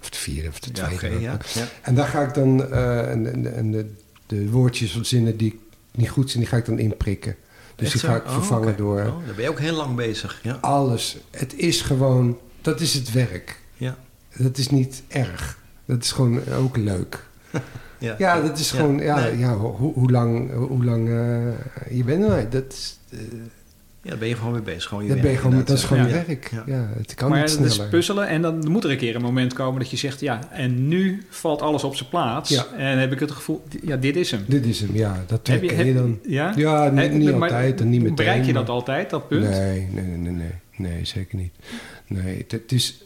of de vierde of de Ja, tweede. ja, ja. En daar ga ik dan en, en, en de, de woordjes of zinnen die niet goed zijn, die ga ik dan inprikken. Dus Echt die ga ik Oh, vervangen door Oh, daar ben je ook heel lang bezig. Ja. alles. Het is gewoon, dat is het werk. Ja. Dat is niet erg. Dat is gewoon ook leuk. [laughs] Ja. Ja, dat is gewoon, ja, Nee. ja hoe, hoe lang, hoe lang eh, je bent. Dat is, eh, Ja, daar ben je gewoon mee bezig. Gewoon je dat, ben je werk, gewoon, dat is gewoon je werk. Ja. Ja. het kan maar niet het sneller. is puzzelen en dan moet er een keer een moment komen dat je zegt... ja, en nu valt alles op zijn plaats. Ja. En heb ik het gevoel, ja, dit is hem. Dit is hem, ja. Dat Heb je- dan. ja? Ja, niet, Heb- niet maar altijd en niet meteen. Bereik je dat altijd, dat punt? Nee, nee, nee, nee, nee, nee zeker niet. Nee, het, het is...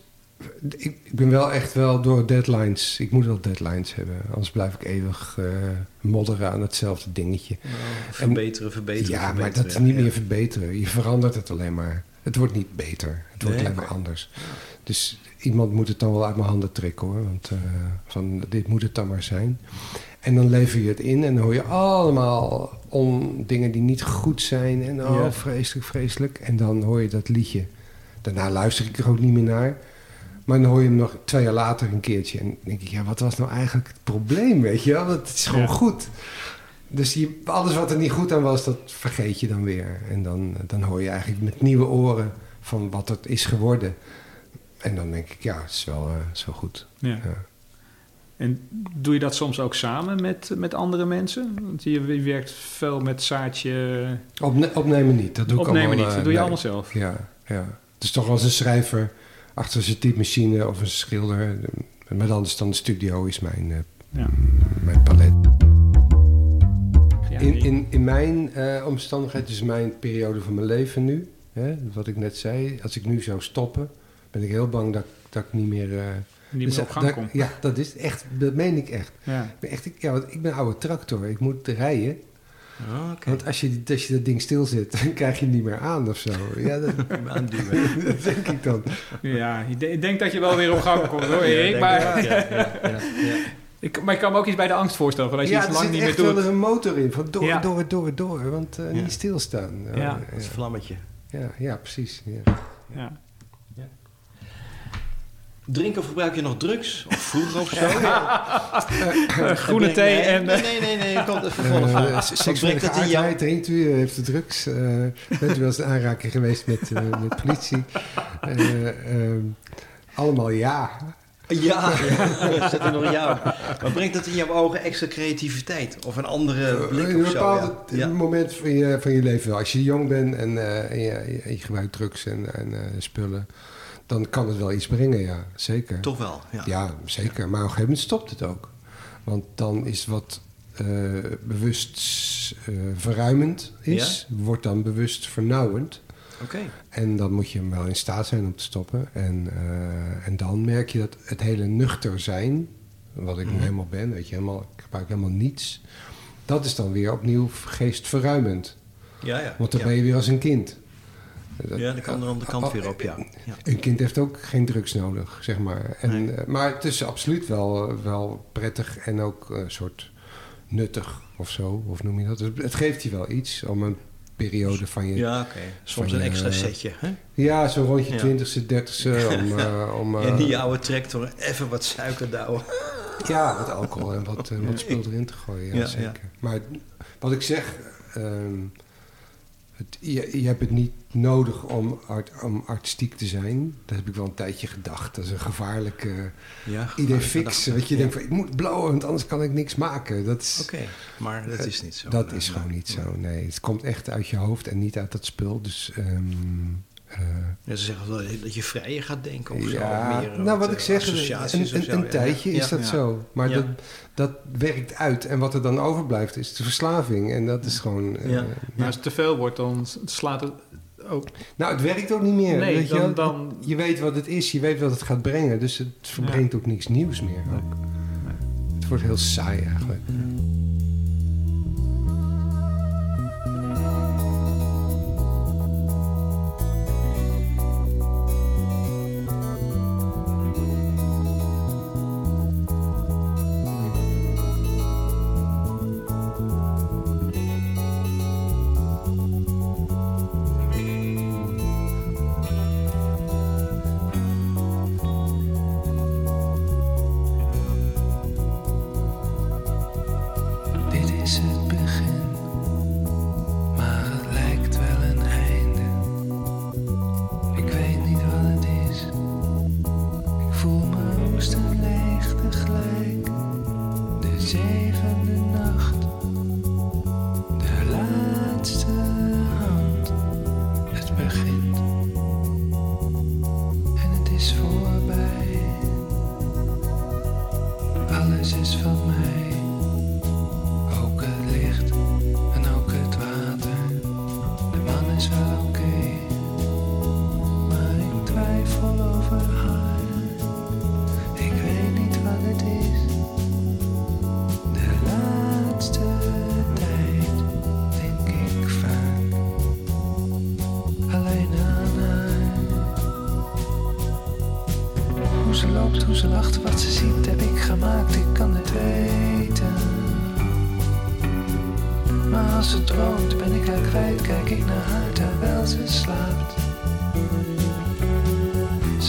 Ik, ik ben wel echt wel door deadlines... Ik moet wel deadlines hebben. Anders blijf ik eeuwig eh, modderen aan hetzelfde dingetje. Oh, verbeteren, verbeteren, Ja, maar verbeteren, dat is ja, niet ja. meer verbeteren. Je verandert het alleen maar. Het wordt niet beter. Het wordt Nee, alleen maar anders. Dus iemand moet het dan wel uit mijn handen trekken hoor. Want eh, van dit moet het dan maar zijn. En dan lever je het in en dan hoor je allemaal om dingen die niet goed zijn. En oh, Ja. vreselijk, vreselijk. En dan hoor je dat liedje. Daarna luister ik er ook niet meer naar. Maar dan hoor je hem nog twee jaar later een keertje. En dan denk ik, ja, wat was nou eigenlijk het probleem, weet je wel? Het is gewoon Ja. goed. Dus je, alles wat er niet goed aan was, dat vergeet je dan weer. En dan, dan hoor je eigenlijk met nieuwe oren van wat het is geworden. En dan denk ik, ja, het is wel, eh, is wel goed. Ja. En doe je dat soms ook samen met, met andere mensen? Want je, werkt veel met Saartje... Opne- opnemen niet, dat doe ik Opnemen allemaal, niet, eh, dat doe je nee. allemaal zelf? Ja, ja. Het is toch als een schrijver achter zijn typemachine of een schilder. Maar is dan de studio is mijn, eh, Ja. mijn palet. In, in, in mijn eh omstandigheid, dus mijn periode van mijn leven nu, hè, wat ik net zei, als ik nu zou stoppen, ben ik heel bang dat, dat ik niet meer. eh, Niet meer op gang dat- kom. Ja, dat is echt, dat meen ik echt. Ja. Ik ben echt ja, want ik ben een oude tractor, ik moet rijden. Oké. Want als je, als je dat ding stilzet, [laughs] dan krijg je hem niet meer aan of zo. Ja, dat, [laughs] Aanduwen. [laughs] dat denk ik dan. Ja, ik de- ik denk dat je wel weer op gang komt hoor, Ja, Erik. denk maar, ik, ja, ja, ja, ja. ik, maar ik kan me ook iets bij de angst voorstellen. Van als je ja, iets er lang zit niet meer echt wel doet. een motor in. Van door, Ja. door, door, door. Want eh, Ja. niet stilstaan. Ja. Dat is een vlammetje. ja, ja, precies. Ja. Ja. Drinken of gebruik je nog drugs? Of vroeger of zo? [laughs] Groene Nee, thee nee, en... Nee, nee, nee, nee. Komt even Eh, volgen. uh, Wat seksuele brengt het in jou? geaardheid, drinkt u, eh, heeft u drugs? eh bent u wel eens in aanraking geweest met, eh, met politie? Eh, ehm, allemaal ja. Ja, [laughs] ja. zet er nog ja op. Maar brengt het in jouw ogen extra creativiteit? Of een andere blik in een of zo? bepaald Ja. Ja. moment van je, van je leven wel. Als je jong bent en, eh, en je, je, je gebruikt drugs en, en eh, spullen... dan kan het wel iets brengen, ja. Zeker. Toch wel, ja. Ja, zeker. Maar op een gegeven moment stopt het ook. Want dan is wat eh, bewust eh, verruimend is... wordt dan bewust vernauwend. Oké. En dan moet je hem wel in staat zijn om te stoppen. En, eh, en dan merk je dat het hele nuchter zijn, wat ik nu Mhm. helemaal ben, weet je, helemaal, ik gebruik helemaal niets. Dat is dan weer opnieuw geestverruimend. Ja, ja. Want dan ja. ben je weer als een kind. Dat- Ja, dan kan de andere kant Oh, weer op, ja. ja. Een kind heeft ook geen drugs nodig, zeg maar. En, eh, maar het is absoluut wel, eh, wel prettig en ook een soort nuttig of zo, of noem je dat? Het- Het geeft je wel iets om een periode van je... Ja, oké. Soms een je- extra setje, hè? Ja, zo rond je Ja. twintigste, dertigste. [laughs] Om, eh, om, eh, En die oude tractor even wat suiker douwen. [laughs] Ja, wat alcohol en wat, eh, wat spul [laughs] erin te gooien. Ja, Ja, zeker. ja. Maar wat ik zeg, ehm, het, je, je hebt het niet nodig om, art, om artistiek te zijn. Dat heb ik wel een tijdje gedacht. Dat is een gevaarlijke Ja, idee fix. Wat je ja. denkt van, ik moet blowen, want anders kan ik niks maken. Dat is, Oké, maar dat is niet zo. Dat Nee, is gewoon niet zo. Nee, het komt echt uit je hoofd en niet uit dat spul. Dus ehm, eh, Ja, ze zeggen wel dat je vrijer gaat denken of ja, zo. Meer, nou wat, wat ik eh, zeg, een, associaties een, zo, een ja. tijdje Ja, is dat ja. zo. Maar Ja. dat, dat werkt uit. En wat er dan overblijft is de verslaving. En dat is gewoon... eh, Ja. Maar als het te veel wordt, dan slaat het ook... Nou, het werkt ook niet meer. Nee, weet je, dan- wel? dan- je weet wat het is, je weet wat het gaat brengen. Dus het verbrengt ook niks nieuws meer. Ook. Het wordt heel saai eigenlijk.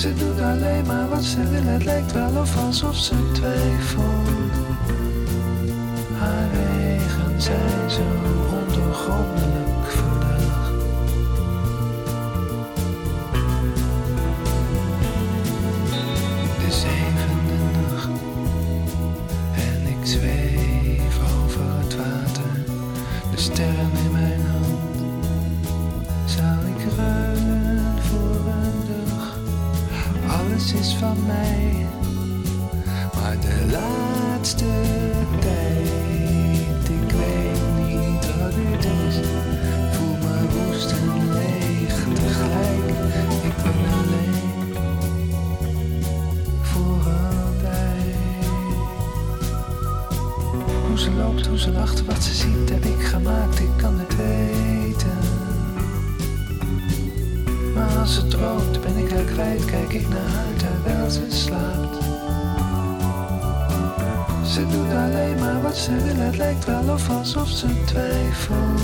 Ze doet alleen maar wat ze wil, het lijkt wel of alsof ze twijfelt. Haar wegen zijn zo ondoorgrondelijk het lijkt wel of alsof ze twijfelt.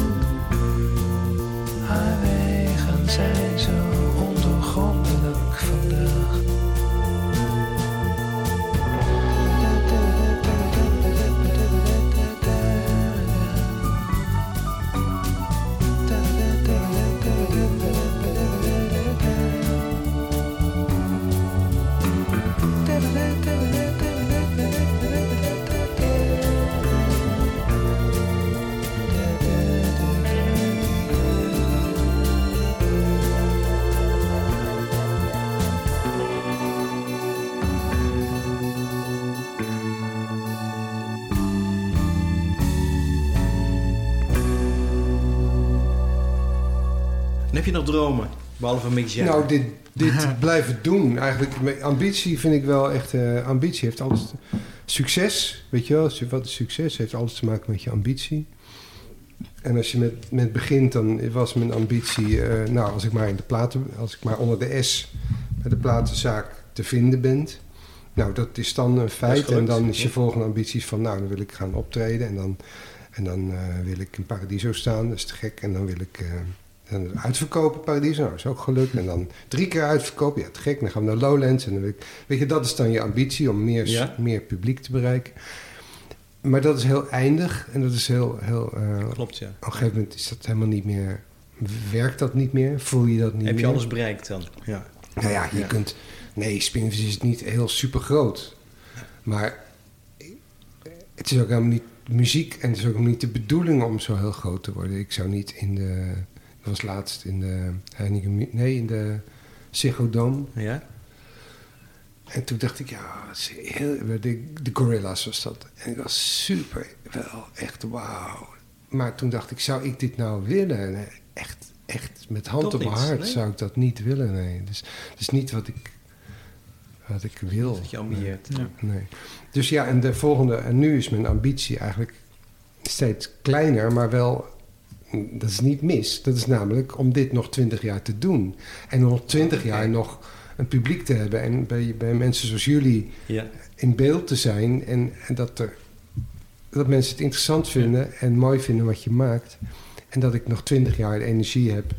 En heb je nog dromen? Behalve Mick Jagger. Nou, dit, dit [laughs] blijven doen. Eigenlijk, ambitie vind ik wel echt... eh, ambitie heeft alles... te- succes, weet je wel? Wat is succes? Heeft alles te maken met je ambitie. En als je met, met begint, dan was mijn ambitie... eh, nou, als ik maar in de platen... Als ik maar onder de S bij de platenzaak te vinden ben... Nou, dat is dan een feit. en dan is je volgende ambities van... Nou, dan wil ik gaan optreden. En dan, en dan eh, wil ik in Paradiso staan. Dat is te gek. En dan wil ik... dan uitverkopen Paradiso, nou, dat is ook gelukt. En dan drie keer uitverkopen, ja, te gek. Dan gaan we naar Lowlands. En dan weet je, dat is dan je ambitie om meer, Ja. meer publiek te bereiken. Maar dat is heel eindig en dat is heel... heel eh, Klopt, ja. Op een gegeven moment is dat helemaal niet meer... Werkt dat niet meer? Voel je dat niet Heb je meer? alles bereikt dan? Ja. Nou ja, je Ja. kunt... Nee, Spinvis is niet heel super groot. Maar het is ook helemaal niet muziek en het is ook helemaal niet de bedoeling om zo heel groot te worden. Ik zou niet in de... Dat was laatst in de Heineken... Nee, in de Ziggo Dome. Ja? En toen dacht ik, ja, heel, de, de Gorillas was dat. En ik was super, wel echt wauw. Maar toen dacht ik, zou ik dit nou willen? Nee, echt, echt met hand Toch op mijn hart nee? zou ik dat niet willen, nee. Dus dat is niet wat ik, wat ik wil. Dat je ambieert. Nee. nee. Dus ja, en de volgende, en nu is mijn ambitie eigenlijk steeds kleiner, maar wel, dat is niet mis. Dat is namelijk om dit nog twintig jaar te doen. En nog twintig jaar nog een publiek te hebben en bij, bij mensen zoals jullie Ja. in beeld te zijn en, en dat, er, dat mensen het interessant vinden en mooi vinden wat je maakt. En dat ik nog twintig jaar de energie heb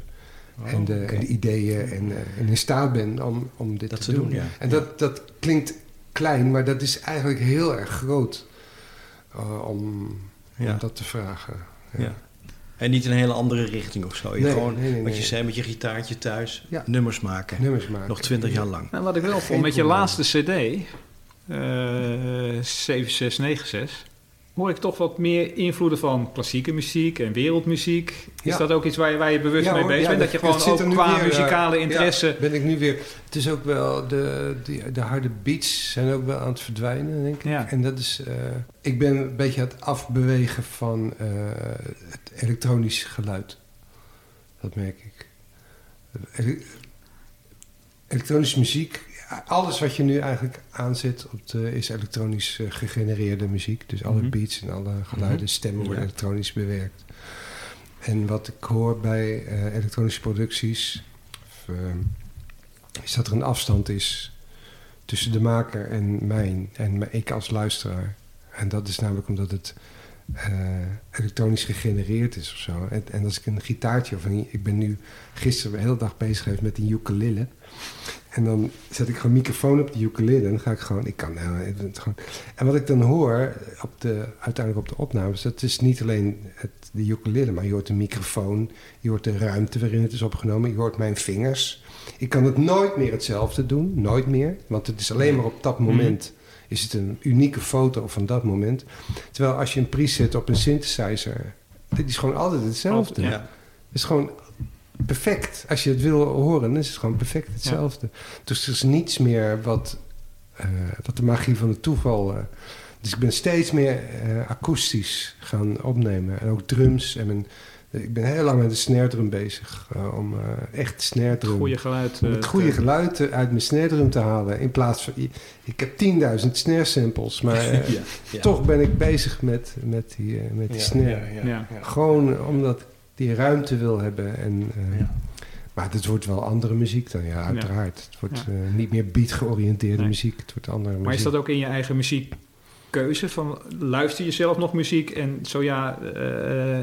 en, de, Oh, en de ideeën en, eh, en in staat ben om, om dit Dat te doen. doen, ja. En dat, dat klinkt klein, maar dat is eigenlijk heel erg groot. Uh, om, Ja. om dat te vragen. Ja. En niet in een hele andere richting of zo. Je Nee, gewoon, nee, nee, wat je nee. zei, met je gitaartje thuis, Ja. nummers maken. Nummers maken. Nog twintig jaar lang. Nou, wat ik wel vond, met je laatste cd, eh 7696, hoor ik toch wat meer invloeden van klassieke muziek en wereldmuziek. Is Ja. dat ook iets waar je, waar je bewust Ja, mee hoor, bezig ja, bent? Dat je gewoon ook qua weer, eh, muzikale ja, interesse... ben ik nu weer. Het is ook wel, de, de, de harde beats zijn ook wel aan het verdwijnen, denk ik. En dat is, eh, ik ben een beetje aan het afbewegen van eh, het elektronisch geluid. Dat merk ik. Ele- elektronische muziek, alles wat je nu eigenlijk aanzet op de, is elektronisch eh, gegenereerde muziek. Dus alle Mhm. beats en alle geluiden, Mhm. stemmen worden Ja. elektronisch bewerkt. En wat ik hoor bij eh, elektronische producties, of, ehm, is dat er een afstand is tussen de maker en mij en ik als luisteraar. En dat is namelijk omdat het eh, elektronisch gegenereerd is of zo. En, en als ik een gitaartje of een, ik ben nu gisteren de hele dag bezig geweest met een ukulele. En dan zet ik gewoon microfoon op de ukulele en dan ga ik gewoon, ik kan het- gewoon. En wat ik dan hoor op de, uiteindelijk op de opnames, dat is niet alleen het, de ukulele, maar je hoort de microfoon, je hoort de ruimte waarin het is opgenomen, je hoort mijn vingers. Ik kan het nooit meer hetzelfde doen, nooit meer, want het is alleen maar op dat moment is het een unieke foto van dat moment. Terwijl als je een preset op een synthesizer, dit is gewoon altijd hetzelfde. Ja. Het is gewoon perfect. Als je het wil horen, dan is het gewoon perfect hetzelfde. Dus er is niets meer wat, eh, wat de magie van het toeval. eh, dus ik ben steeds meer eh, akoestisch gaan opnemen. En ook drums. En mijn, ik ben heel lang met de snare drum bezig. eh, om eh, echt snare drum. goede geluid, Om eh, het goede te- geluid uit mijn snare drum te halen. In plaats van. Ik heb 10.000 snare samples. Maar [laughs] eh, Ja, ja. toch ben ik bezig met, met die, met die Ja, snare. ja, ja, Ja. ja. Gewoon omdat ik die ruimte wil hebben. En, eh, Ja. Maar het wordt wel andere muziek dan, ja, uiteraard. Het wordt Ja. niet meer beat-georiënteerde Nee. muziek. Het wordt andere muziek. Maar is dat ook in je eigen muziekkeuze? Van, luister je zelf nog muziek? En zo ja, eh,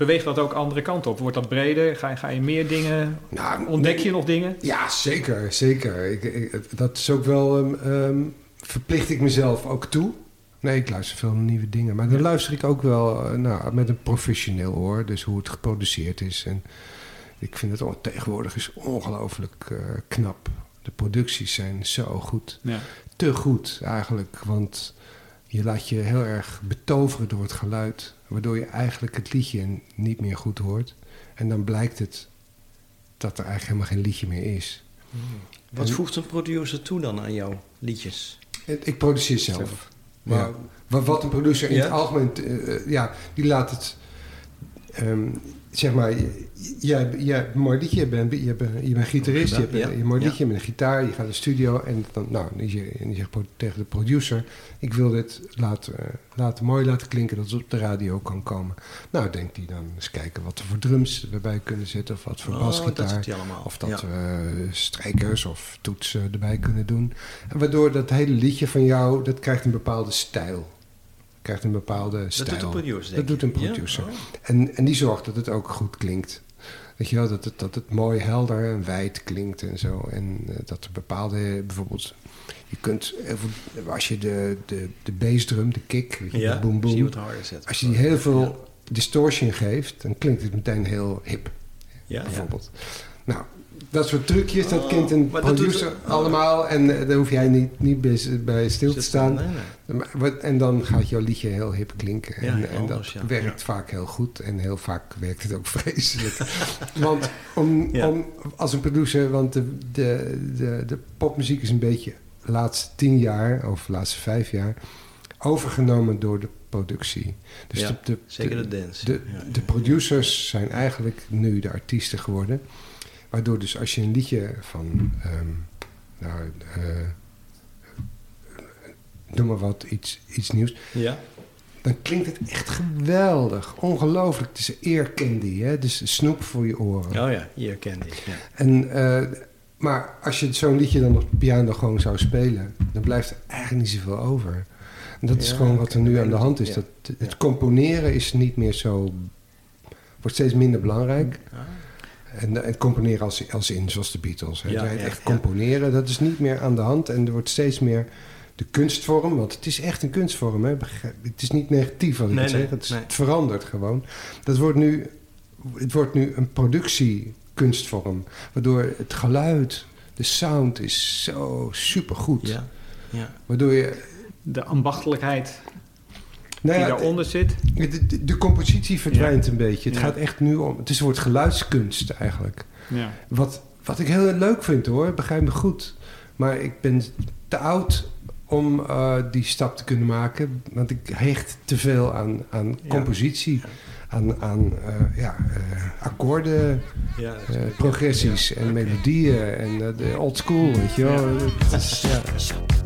beweegt dat ook andere kanten op? Wordt dat breder? Ga je, ga je meer dingen? Nou, Ontdek je nog dingen? Ja, zeker, zeker. Ik, ik- dat is ook wel... ehm, ehm, verplicht ik mezelf ook toe. Nee, ik luister veel naar nieuwe dingen. Maar dan luister ik ook wel eh, nou, met een professioneel oor. Dus hoe het geproduceerd is. En ik vind het on- tegenwoordig is ongelooflijk eh, knap. De producties zijn zo goed. Ja. Te goed eigenlijk. Want je laat je heel erg betoveren door het geluid. Waardoor je eigenlijk het liedje niet meer goed hoort. En dan blijkt het dat er eigenlijk helemaal geen liedje meer is. Wat En- voegt een producer toe dan aan jouw liedjes? Ik ik produceer zelf. Maar- ja. Wat, wat een producer in Ja? het algemeen, eh, eh, ja, die laat het, ehm, zeg maar, je- jij, jij liedje, je bent, je bent, je bent gitarist, je hebt ja. liedje met een gitaar, je gaat naar de studio en dan, nou, en je, en je zegt tegen de producer, ik wil dit laten, eh, laten mooi laten klinken, dat het op de radio kan komen. Nou, denkt hij dan eens kijken wat voor drums erbij kunnen zetten, of wat voor Oh, basgitaar, of dat Ja. we strijkers of toetsen erbij kunnen doen. En waardoor dat hele liedje van jou, dat krijgt een bepaalde stijl. Krijgt een bepaalde stijl. doet een producer, Dat doet een. Ja? producer. Oh. En, en die zorgt dat het ook goed klinkt. Weet je wel, dat het, dat het mooi helder en wijd klinkt en zo. En eh, dat er bepaalde, bijvoorbeeld... Je kunt, veel- als je de, de, de bassdrum, de kick, weet je, Ja, de boom boom. Als je die heel veel distortion geeft, dan klinkt het meteen heel hip. Ja, bijvoorbeeld. Nou, dat soort trucjes, dat Oh, kent een maar dat doet- producer oh. allemaal. En eh, daar hoef jij niet, niet bij, bij stil te staan. Nee, nee. Maar wat- En dan gaat jouw liedje heel hip klinken. Ja, En, en dat ja. werkt vaak heel goed. En heel vaak werkt het ook [laughs] vreselijk. want om, Ja. om, als een producer... Want de, de, de, de popmuziek is een beetje de laatste tien jaar... of de laatste vijf jaar... overgenomen door de productie. Dus Ja, de, de, zeker de dance. De, Ja, ja, de producers zijn eigenlijk nu de artiesten geworden. Waardoor dus als je een liedje van... ehm, nou, noem maar wat, iets, iets nieuws. Ja. Dan klinkt het echt geweldig. Ongelooflijk. Het is ear candy, hè? Dus snoep voor je oren. Oh ja, kende ik. Ja. En, eh, maar als je zo'n liedje dan op de piano gewoon zou spelen... dan blijft er eigenlijk niet zoveel over. En dat is gewoon wat er nu aan de hand is. ja. Dat, het componeren is niet meer zo... wordt steeds minder belangrijk. Ah. En, en componeren als, als in, zoals de Beatles. Hè. Ja, Het ja, echt ja. componeren, dat is niet meer aan de hand. En er wordt steeds meer de kunstvorm, want het is echt een kunstvorm. Hè? Het is niet negatief wat ik Nee, zeg. Het, is- nee. het verandert gewoon. Dat wordt nu, het wordt nu een productiekunstvorm. Waardoor het geluid, de sound is zo supergoed. Ja, ja. Waardoor je... De ambachtelijkheid Nou die ja, daaronder zit. De, de, de compositie verdwijnt Ja. een beetje. Het Ja. gaat echt nu om... Het is een soort geluidskunst eigenlijk. Ja. Wat, wat ik heel leuk vind hoor, begrijp me goed. Maar ik ben te oud om eh, die stap te kunnen maken. Want ik hecht te veel aan, aan compositie. Aan, aan eh, ja, eh, akkoorden, Ja, progressies en melodieën en de old school, weet je wel. Ja. [laughs]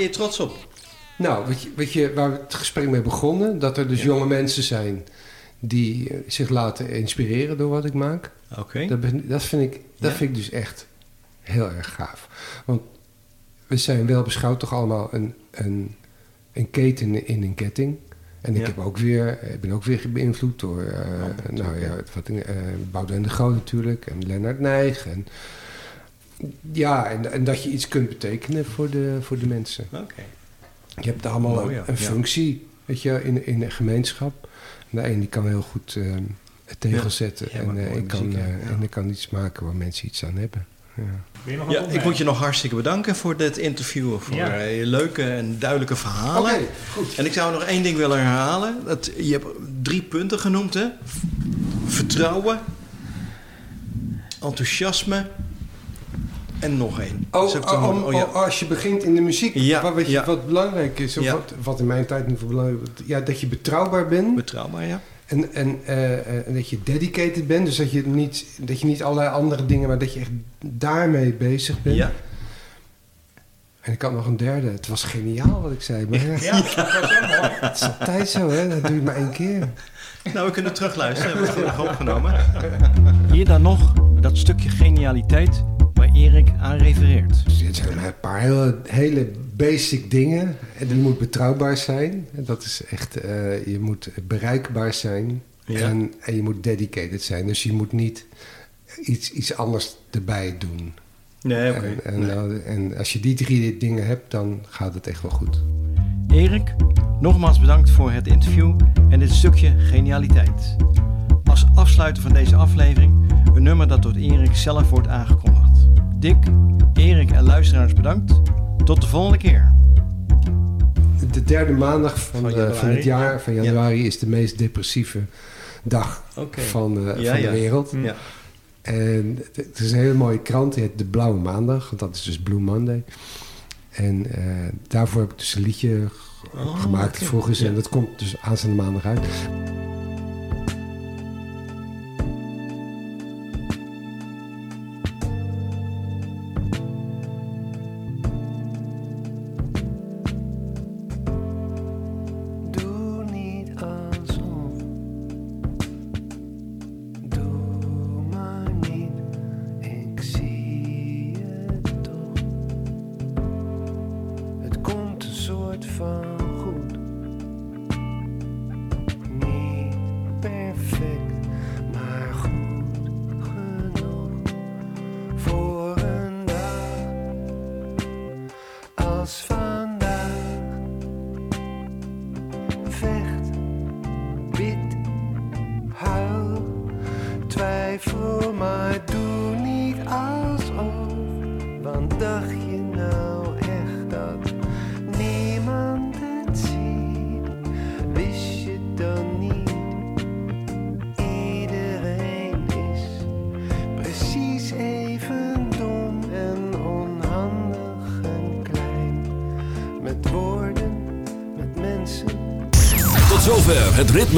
ben je trots op? Nou, wat je, wat je, waar we het gesprek mee begonnen, dat er dus jonge mensen zijn die eh, zich laten inspireren door wat ik maak. Oké. Dat, dat, vind ik, dat Ja. vind ik dus echt heel erg gaaf. Want we zijn wel beschouwd toch allemaal een, een, een keten in een ketting. En ik, Ja. heb ook weer, ik ben ook weer beïnvloed door eh, nou ja, wat, eh, Boudewijn de Groot natuurlijk en Lennart Nijg. En, ja, en, en dat je iets kunt betekenen voor de, voor de mensen. Oké. Je hebt allemaal Mooi, een, ja. een Ja. functie weet je, in, in een gemeenschap. De een die kan heel goed eh, het tegel Ja. zetten Ja, en, eh, ik kan, muziek, eh, en ik kan iets maken waar mensen iets aan hebben. Ja, ik moet je nog hartstikke bedanken voor dit interview. Voor Ja. je leuke en duidelijke verhalen. Oké, goed. En ik zou nog één ding willen herhalen. Dat, je hebt drie punten genoemd, hè? Vertrouwen, enthousiasme en nog één. Oh, ik oh, nog- om- oh, ja. oh, als je begint in de muziek, Ja, wat, weet je, ja. wat belangrijk is, of Ja. wat, wat in mijn tijd niet voor belangrijk was, ja, dat je betrouwbaar bent. Betrouwbaar, ja. En, en, eh, eh, en dat je dedicated bent, dus dat je, niet, dat je niet allerlei andere dingen, maar dat je echt daarmee bezig bent. Ja. En ik had nog een derde. Het was geniaal wat ik zei. Maar ja, [laughs] Ja, het is altijd zo, hè? Dat doe je maar één keer. Nou, we kunnen terugluisteren. Hebben we het goed opgenomen. Hier dan nog dat stukje genialiteit waar Erik aan refereert. Dus dit zijn een paar hele, hele basic dingen. En die moet betrouwbaar zijn. En dat is echt, eh, je moet bereikbaar zijn. Ja. En, en je moet dedicated zijn. Dus je moet niet iets, iets anders erbij doen. Nee, oké. En, en, Nee. nou, en als je die drie dingen hebt, dan gaat het echt wel goed. Erik, nogmaals bedankt voor het interview en dit stukje genialiteit. Als afsluiter van deze aflevering een nummer dat door Erik zelf wordt aangekondigd. Dick, Erik en luisteraars bedankt. Tot de volgende keer. De derde maandag van, Van de- januari, van het jaar, ja. van januari, is de meest depressieve dag van, eh, Ja, van ja. de wereld. Ja. En het- is een hele mooie krant, die heet De Blauwe Maandag, want dat is dus Blue Monday. En eh, daarvoor heb ik dus een liedje Oh, gemaakt oké. vroeger. Ja. En dat komt dus aanstaande maandag uit.